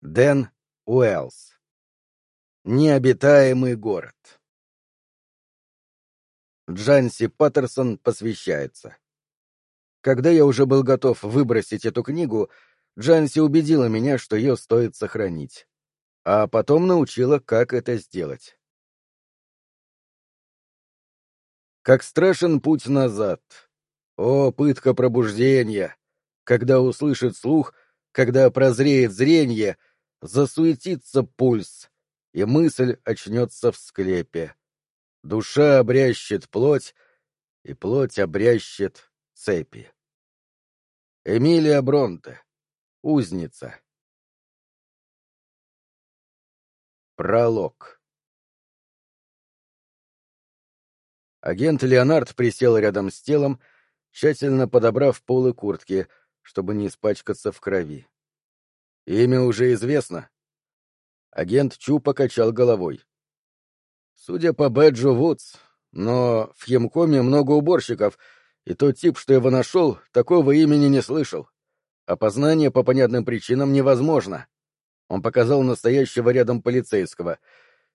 Дэн Уэллс. Необитаемый город. Джанси Паттерсон посвящается. Когда я уже был готов выбросить эту книгу, Джанси убедила меня, что ее стоит сохранить. А потом научила, как это сделать. Как страшен путь назад. О, пытка пробуждения! Когда услышит слух, когда прозреет зрение — засуетится пульс, и мысль очнется в склепе. Душа обрящет плоть, и плоть обрящет цепи. Эмилия Бронте. Узница. Пролог. Агент Леонард присел рядом с телом, тщательно подобрав полы куртки, чтобы не испачкаться в крови. Имя уже известно. Агент Чу покачал головой. Судя по Бэджу Вудс, но в Хемкоме много уборщиков, и тот тип, что его нашел, такого имени не слышал. Опознание по понятным причинам невозможно. Он показал настоящего рядом полицейского.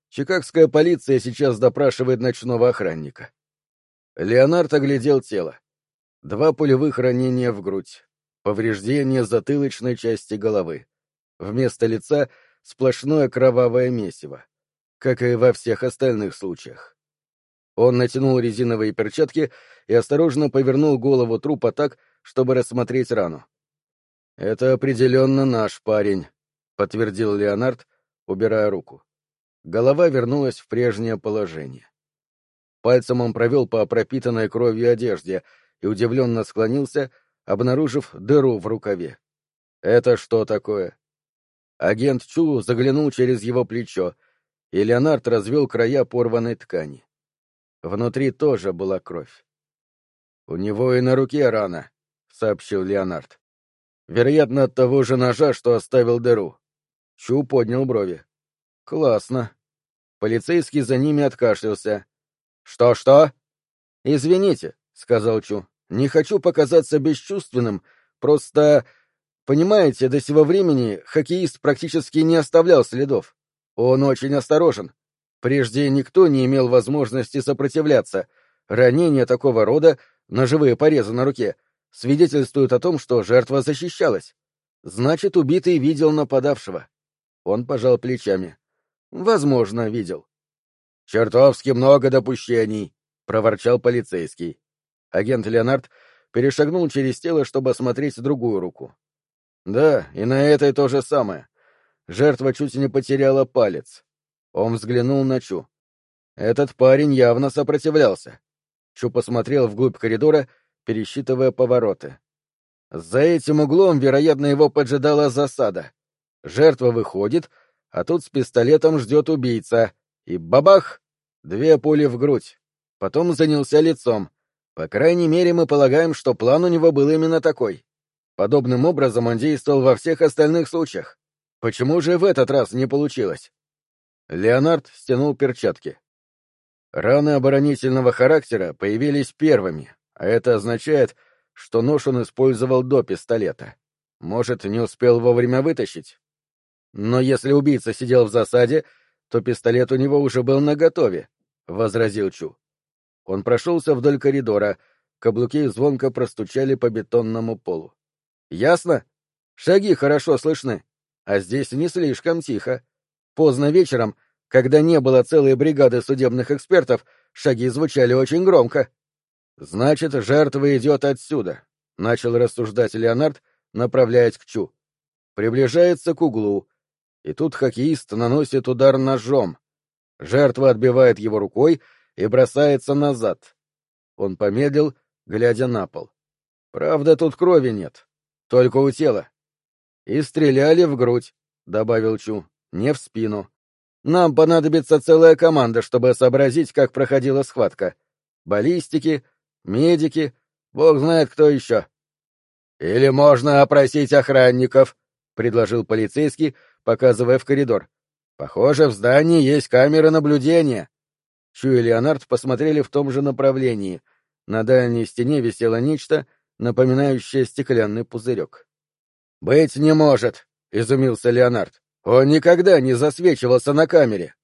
Чикагская полиция сейчас допрашивает ночного охранника. Леонард оглядел тело. Два пулевых ранения в грудь. Повреждение затылочной части головы. Вместо лица сплошное кровавое месиво, как и во всех остальных случаях. Он натянул резиновые перчатки и осторожно повернул голову трупа так, чтобы рассмотреть рану. «Это определенно наш парень», — подтвердил Леонард, убирая руку. Голова вернулась в прежнее положение. Пальцем он провел по пропитанной кровью одежде и удивленно склонился, обнаружив дыру в рукаве. «Это что такое?» Агент Чу заглянул через его плечо, и Леонард развел края порванной ткани. Внутри тоже была кровь. «У него и на руке рана», — сообщил Леонард. «Вероятно, от того же ножа, что оставил дыру». Чу поднял брови. «Классно». Полицейский за ними откашлялся. «Что-что?» «Извините», — сказал Чу. «Не хочу показаться бесчувственным, просто Понимаете, до сего времени хоккеист практически не оставлял следов. Он очень осторожен. Прежде никто не имел возможности сопротивляться. Ранения такого рода, ножевые порезы на руке, свидетельствуют о том, что жертва защищалась. Значит, убитый видел нападавшего. Он пожал плечами. Возможно, видел. «Чертовски много допущений», — проворчал полицейский. Агент Леонард перешагнул через тело, чтобы осмотреть другую руку. Да, и на этой то же самое. Жертва чуть не потеряла палец. Он взглянул на Чу. Этот парень явно сопротивлялся. Чу посмотрел вглубь коридора, пересчитывая повороты. За этим углом, вероятно, его поджидала засада. Жертва выходит, а тут с пистолетом ждет убийца. И бабах! Две пули в грудь. Потом занялся лицом. По крайней мере, мы полагаем, что план у него был именно такой. Подобным образом он действовал во всех остальных случаях. Почему же в этот раз не получилось? Леонард стянул перчатки. Раны оборонительного характера появились первыми, а это означает, что нож он использовал до пистолета. Может, не успел вовремя вытащить? Но если убийца сидел в засаде, то пистолет у него уже был наготове, — возразил Чу. Он прошелся вдоль коридора, каблуки звонко простучали по бетонному полу. Ясно? Шаги хорошо слышны. А здесь не слишком тихо. Поздно вечером, когда не было целой бригады судебных экспертов, шаги звучали очень громко. Значит, жертва идет отсюда, — начал рассуждать Леонард, направляясь к Чу. Приближается к углу, и тут хоккеист наносит удар ножом. Жертва отбивает его рукой и бросается назад. Он помедлил, глядя на пол. Правда, тут крови нет. Только у тела. И стреляли в грудь, — добавил Чу, — не в спину. Нам понадобится целая команда, чтобы сообразить, как проходила схватка. Баллистики, медики, бог знает кто еще. Или можно опросить охранников, — предложил полицейский, показывая в коридор. Похоже, в здании есть камеры наблюдения. Чу и Леонард посмотрели в том же направлении. На дальней стене висело нечто, напоминающее стеклянный пузырек. «Быть не может!» — изумился Леонард. Он никогда не засвечивался на камере.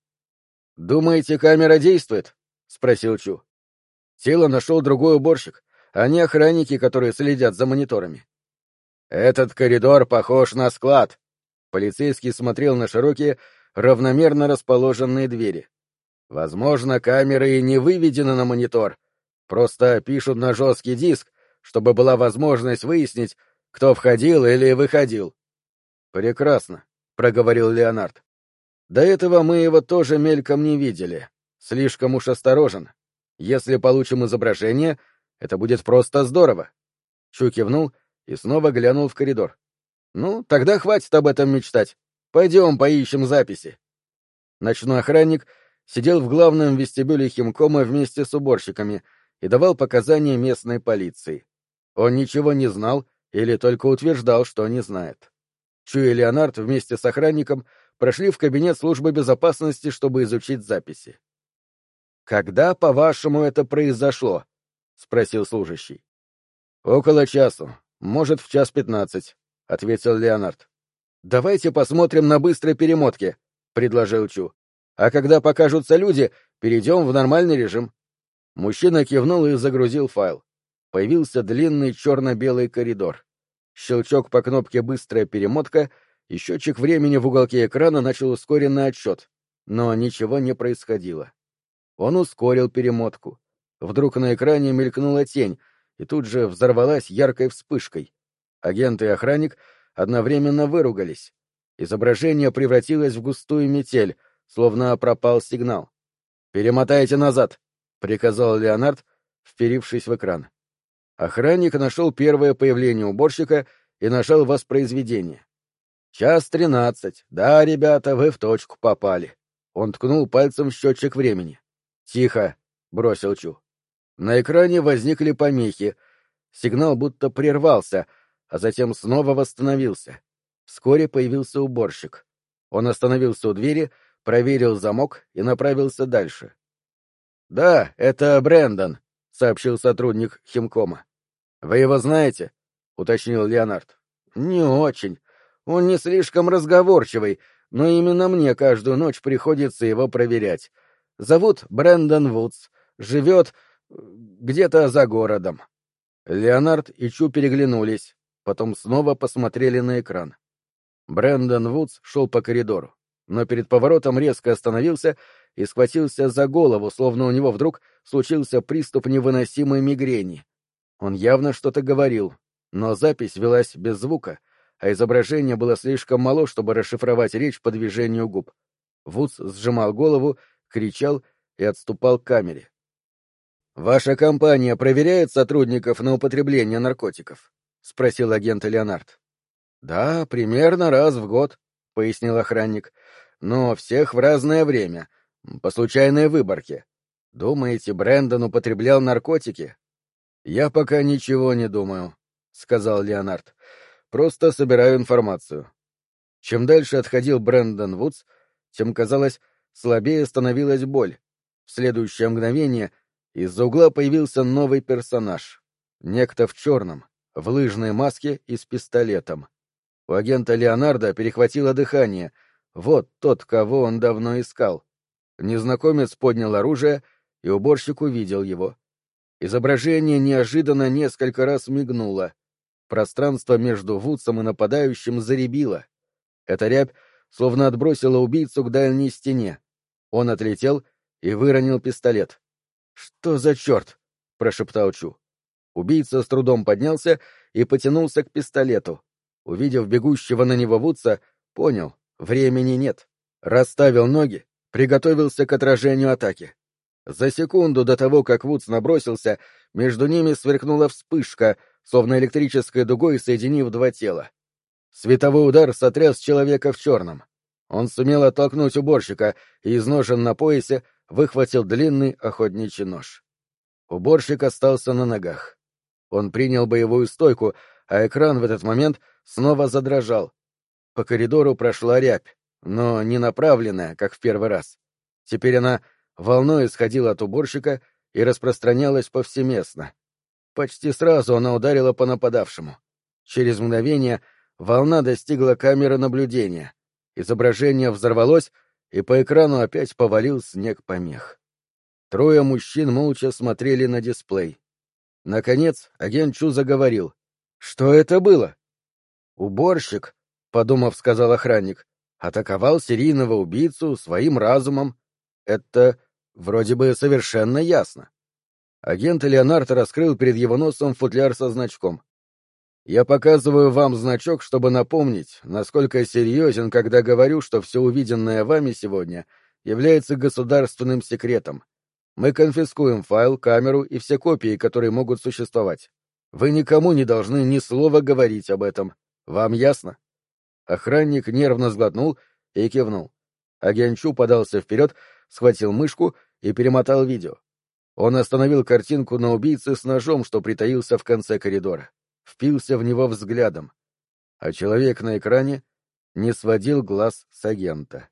«Думаете, камера действует?» — спросил Чу. Тело нашел другой уборщик, а не охранники, которые следят за мониторами. «Этот коридор похож на склад». Полицейский смотрел на широкие, равномерно расположенные двери. Возможно, камеры и не выведены на монитор, просто пишут на жесткий диск, чтобы была возможность выяснить, кто входил или выходил. Прекрасно, проговорил Леонард. До этого мы его тоже мельком не видели. Слишком уж осторожен. Если получим изображение, это будет просто здорово. Чу кивнул и снова глянул в коридор. Ну, тогда хватит об этом мечтать. Пойдем поищем записи. Ночной охранник сидел в главном вестибюле химкома вместе с уборщиками и давал показания местной полиции. Он ничего не знал или только утверждал, что не знает. Чу и Леонард вместе с охранником прошли в кабинет службы безопасности, чтобы изучить записи. «Когда, по-вашему, это произошло?» — спросил служащий. «Около часу. Может, в час пятнадцать», — ответил Леонард. «Давайте посмотрим на быстрой перемотке», — предложил Чу. «А когда покажутся люди, перейдем в нормальный режим». Мужчина кивнул и загрузил файл. Появился длинный черно-белый коридор. Щелчок по кнопке «Быстрая перемотка», и счетчик времени в уголке экрана начал ускоренный отсчет, но ничего не происходило. Он ускорил перемотку. Вдруг на экране мелькнула тень, и тут же взорвалась яркой вспышкой. Агент и охранник одновременно выругались. Изображение превратилось в густую метель, словно пропал сигнал. «Перемотайте назад», — приказал Леонард, вперившись в экран. Охранник нашел первое появление уборщика и нажал воспроизведение. «Час тринадцать. Да, ребята, вы в точку попали». Он ткнул пальцем в счетчик времени. «Тихо», — бросил Чу. На экране возникли помехи. Сигнал будто прервался, а затем снова восстановился. Вскоре появился уборщик. Он остановился у двери, проверил замок и направился дальше. «Да, это Брэндон», — сообщил сотрудник химкома. Вы его знаете? уточнил Леонард. Не очень. Он не слишком разговорчивый, но именно мне каждую ночь приходится его проверять. Зовут Брэндон Вудс. Живет э, где-то за городом. Леонард и Чу переглянулись, потом снова посмотрели на экран. Брэндон Вудс шел по коридору, но перед поворотом резко остановился и схватился за голову, словно у него вдруг случился приступ невыносимой мигрени. Он явно что-то говорил, но запись велась без звука, а изображение было слишком мало, чтобы расшифровать речь по движению губ. Вудс сжимал голову, кричал и отступал к камере. «Ваша компания проверяет сотрудников на употребление наркотиков?» — спросил агент Леонард. «Да, примерно раз в год», — пояснил охранник. «Но всех в разное время, по случайной выборке. Думаете, Брэндон употреблял наркотики? «Я пока ничего не думаю», — сказал Леонард. «Просто собираю информацию». Чем дальше отходил Брэндон Вудс, тем, казалось, слабее становилась боль. В следующее мгновение из-за угла появился новый персонаж. Некто в черном, в лыжной маске и с пистолетом. У агента Леонарда перехватило дыхание. Вот тот, кого он давно искал. Незнакомец поднял оружие, и уборщик увидел его. Изображение неожиданно несколько раз мигнуло. Пространство между Вудсом и нападающим заребило. Эта рябь словно отбросила убийцу к дальней стене. Он отлетел и выронил пистолет. «Что за черт?» — прошептал Чу. Убийца с трудом поднялся и потянулся к пистолету. Увидев бегущего на него Вудса, понял — времени нет. Расставил ноги, приготовился к отражению атаки. За секунду до того, как Вудс набросился, между ними сверкнула вспышка, словно электрической дугой соединив два тела. Световой удар сотряс человека в черном. Он сумел оттолкнуть уборщика и из ножен на поясе выхватил длинный охотничий нож. Уборщик остался на ногах. Он принял боевую стойку, а экран в этот момент снова задрожал. По коридору прошла рябь, но не направленная, как в первый раз. Теперь она волной исходила от уборщика и распространялась повсеместно. Почти сразу она ударила по нападавшему. Через мгновение волна достигла камеры наблюдения, изображение взорвалось, и по экрану опять повалил снег помех. Трое мужчин молча смотрели на дисплей. Наконец, агент Чу заговорил. «Что это было?» «Уборщик», — подумав, сказал охранник, — «атаковал серийного убийцу своим разумом. Это вроде бы совершенно ясно». Агент Леонард раскрыл перед его носом футляр со значком. «Я показываю вам значок, чтобы напомнить, насколько серьезен, когда говорю, что все увиденное вами сегодня является государственным секретом. Мы конфискуем файл, камеру и все копии, которые могут существовать. Вы никому не должны ни слова говорить об этом. Вам ясно?» Охранник нервно сглотнул и кивнул. Агенчу подался вперед, схватил мышку и перемотал видео. Он остановил картинку на убийце с ножом, что притаился в конце коридора. Впился в него взглядом. А человек на экране не сводил глаз с агента.